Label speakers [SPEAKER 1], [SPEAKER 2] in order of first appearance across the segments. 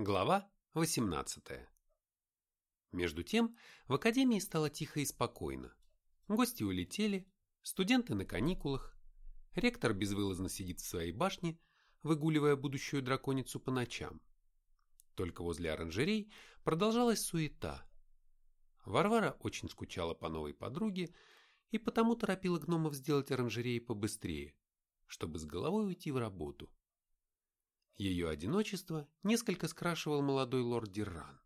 [SPEAKER 1] Глава 18. Между тем, в академии стало тихо и спокойно. Гости улетели, студенты на каникулах, ректор безвылазно сидит в своей башне, выгуливая будущую драконицу по ночам. Только возле оранжерей продолжалась суета. Варвара очень скучала по новой подруге и потому торопила гномов сделать оранжереи побыстрее, чтобы с головой уйти в работу. Ее одиночество несколько скрашивал молодой лорд Дирран.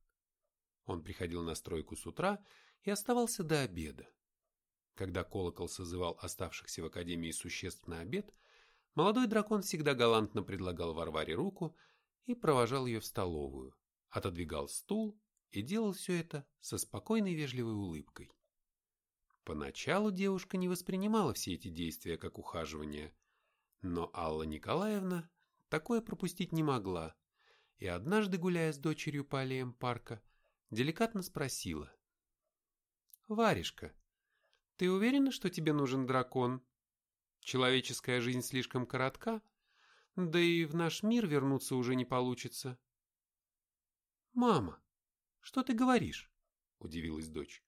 [SPEAKER 1] Он приходил на стройку с утра и оставался до обеда. Когда колокол созывал оставшихся в академии существ на обед, молодой дракон всегда галантно предлагал Варваре руку и провожал ее в столовую, отодвигал стул и делал все это со спокойной вежливой улыбкой. Поначалу девушка не воспринимала все эти действия как ухаживание, но Алла Николаевна такое пропустить не могла, и однажды, гуляя с дочерью по аллеям парка, деликатно спросила. «Варежка, ты уверена, что тебе нужен дракон? Человеческая жизнь слишком коротка, да и в наш мир вернуться уже не получится». «Мама, что ты говоришь?» – удивилась дочь.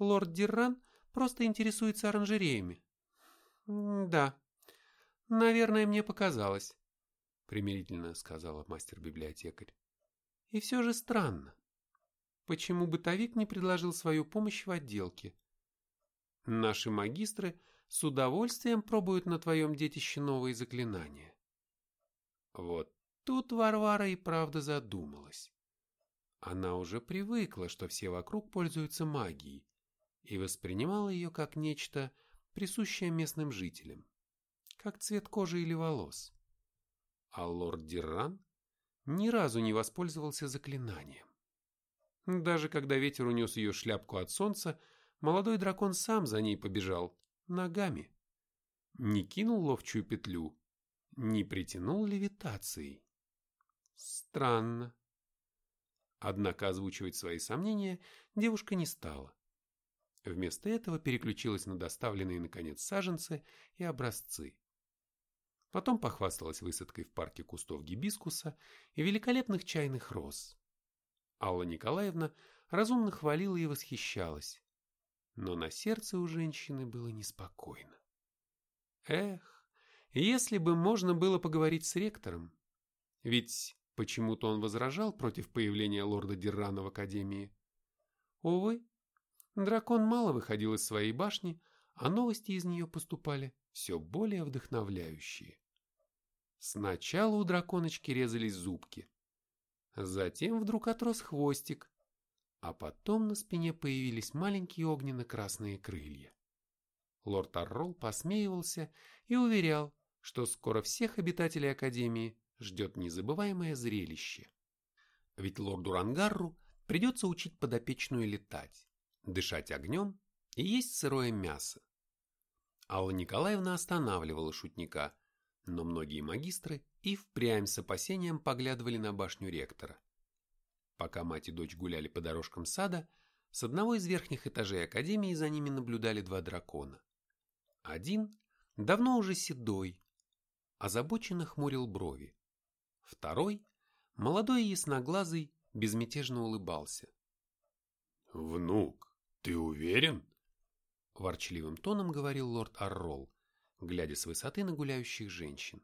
[SPEAKER 1] «Лорд Дирран просто интересуется оранжереями». «Да, наверное, мне показалось примирительно сказала мастер-библиотекарь. И все же странно. Почему бытовик не предложил свою помощь в отделке? Наши магистры с удовольствием пробуют на твоем детище новые заклинания. Вот тут Варвара и правда задумалась. Она уже привыкла, что все вокруг пользуются магией, и воспринимала ее как нечто, присущее местным жителям, как цвет кожи или волос. А лорд Дирран ни разу не воспользовался заклинанием. Даже когда ветер унес ее шляпку от солнца, молодой дракон сам за ней побежал, ногами. Не кинул ловчую петлю, не притянул левитацией. Странно. Однако озвучивать свои сомнения девушка не стала. Вместо этого переключилась на доставленные, наконец, саженцы и образцы. Потом похвасталась высадкой в парке кустов гибискуса и великолепных чайных роз. Алла Николаевна разумно хвалила и восхищалась. Но на сердце у женщины было неспокойно. Эх, если бы можно было поговорить с ректором. Ведь почему-то он возражал против появления лорда Деррана в академии. Увы, дракон мало выходил из своей башни, а новости из нее поступали все более вдохновляющие. Сначала у драконочки резались зубки, затем вдруг отрос хвостик, а потом на спине появились маленькие огненно-красные крылья. Лорд Аррол посмеивался и уверял, что скоро всех обитателей Академии ждет незабываемое зрелище. Ведь лорду Рангарру придется учить подопечную летать, дышать огнем и есть сырое мясо. Алла Николаевна останавливала шутника, но многие магистры и впрямь с опасением поглядывали на башню ректора. Пока мать и дочь гуляли по дорожкам сада, с одного из верхних этажей академии за ними наблюдали два дракона. Один, давно уже седой, озабоченно хмурил брови. Второй, молодой и ясноглазый, безмятежно улыбался.
[SPEAKER 2] «Внук, ты уверен?»
[SPEAKER 1] Ворчливым тоном говорил лорд Аррол, глядя с высоты на гуляющих женщин.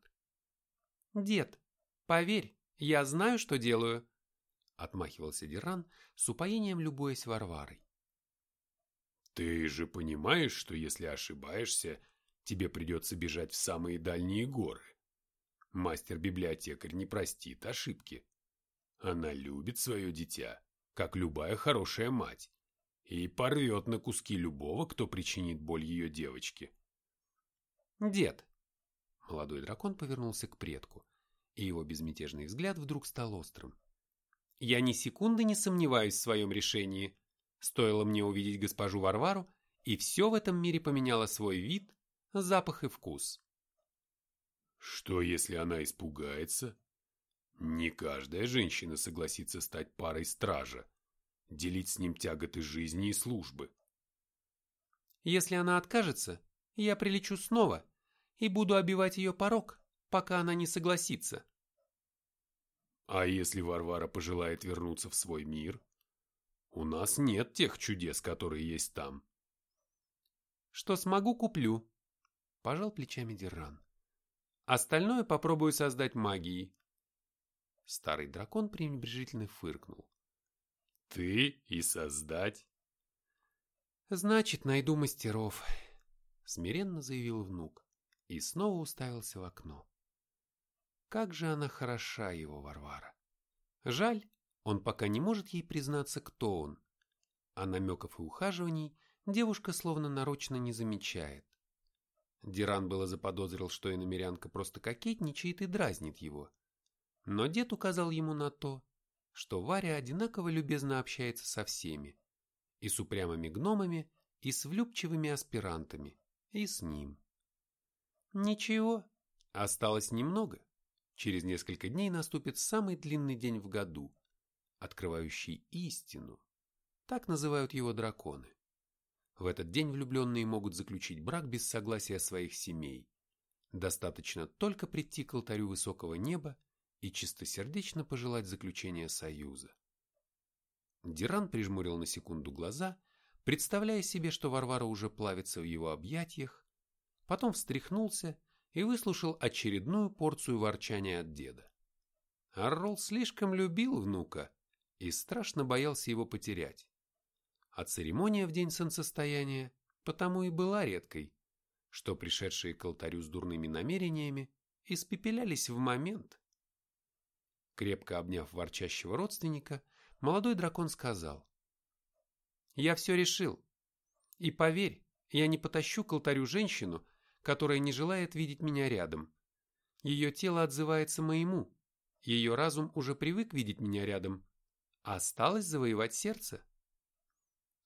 [SPEAKER 1] «Дед, поверь, я знаю, что делаю», — отмахивался Диран, с упоением любуясь Варварой.
[SPEAKER 2] «Ты же понимаешь, что если ошибаешься, тебе придется бежать в самые дальние горы. Мастер-библиотекарь не простит ошибки. Она любит свое дитя, как любая хорошая мать и порвет на куски любого, кто причинит боль ее девочке.
[SPEAKER 1] «Дед!» Молодой дракон повернулся к предку, и его безмятежный взгляд вдруг стал острым. «Я ни секунды не сомневаюсь в своем решении. Стоило мне увидеть госпожу Варвару, и все в этом мире поменяло свой вид, запах и вкус».
[SPEAKER 2] «Что, если она испугается?» «Не каждая женщина согласится стать парой стража», делить с ним тяготы жизни и службы.
[SPEAKER 1] Если она откажется, я прилечу снова и буду обивать ее порог, пока она не согласится.
[SPEAKER 2] А если Варвара пожелает вернуться в свой мир? У нас нет тех чудес, которые есть там.
[SPEAKER 1] Что смогу, куплю. Пожал плечами Дерран. Остальное попробую создать магией. Старый дракон пренебрежительно фыркнул.
[SPEAKER 2] Ты и создать?
[SPEAKER 1] Значит, найду мастеров, смиренно заявил внук и снова уставился в окно. Как же она хороша, его Варвара. Жаль, он пока не может ей признаться, кто он. А намеков и ухаживаний девушка словно нарочно не замечает. Диран было заподозрил, что иномерянка просто кокетничает и дразнит его. Но дед указал ему на то, что Варя одинаково любезно общается со всеми. И с упрямыми гномами, и с влюбчивыми аспирантами, и с ним. Ничего, осталось немного. Через несколько дней наступит самый длинный день в году, открывающий истину. Так называют его драконы. В этот день влюбленные могут заключить брак без согласия своих семей. Достаточно только прийти к алтарю высокого неба и чистосердечно пожелать заключения союза. Диран прижмурил на секунду глаза, представляя себе, что Варвара уже плавится в его объятиях, потом встряхнулся и выслушал очередную порцию ворчания от деда. Аррол слишком любил внука и страшно боялся его потерять. А церемония в день солнцестояния потому и была редкой, что пришедшие к алтарю с дурными намерениями испепелялись в момент. Крепко обняв ворчащего родственника, молодой дракон сказал. «Я все решил. И поверь, я не потащу к алтарю женщину, которая не желает видеть меня рядом. Ее тело отзывается моему, ее разум уже привык видеть меня рядом, осталось завоевать сердце».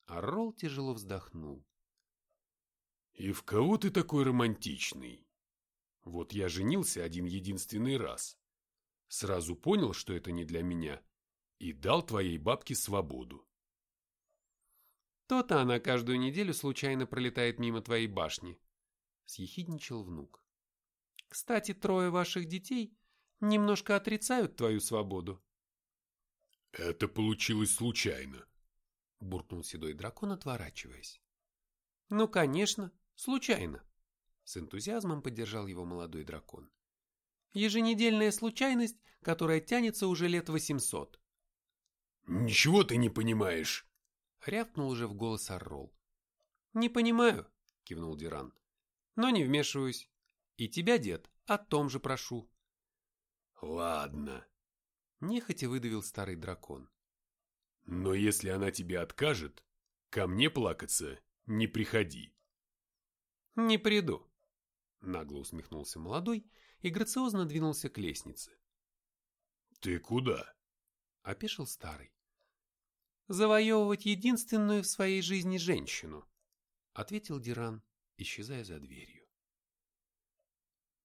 [SPEAKER 1] Аррол тяжело вздохнул.
[SPEAKER 2] «И в кого ты такой романтичный? Вот я женился один единственный раз. Сразу понял, что это не для меня, и дал твоей бабке свободу.
[SPEAKER 1] То-то она каждую неделю случайно пролетает мимо твоей башни, съехидничал внук. Кстати, трое ваших детей немножко отрицают твою свободу.
[SPEAKER 2] Это получилось случайно,
[SPEAKER 1] буркнул седой дракон, отворачиваясь. Ну, конечно, случайно. С энтузиазмом поддержал его молодой дракон. Еженедельная случайность, которая тянется уже лет восемьсот.
[SPEAKER 2] «Ничего ты не понимаешь!»
[SPEAKER 1] — рявкнул уже в голос Аррол. «Не понимаю», — кивнул Диран. «Но не вмешиваюсь. И тебя, дед, о том же прошу».
[SPEAKER 2] «Ладно», —
[SPEAKER 1] нехотя выдавил старый дракон.
[SPEAKER 2] Но если она тебе откажет, ко мне плакаться не приходи.
[SPEAKER 1] Не приду. Нагло усмехнулся молодой и грациозно двинулся к лестнице.
[SPEAKER 2] Ты куда?
[SPEAKER 1] Опешил старый. Завоевывать единственную в своей жизни женщину, ответил Диран, исчезая за дверью.